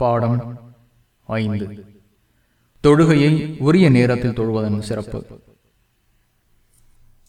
பாடம் ஐந்து. தொழுகையை உரிய நேரத்தில் தொழுவதன் சிறப்பு.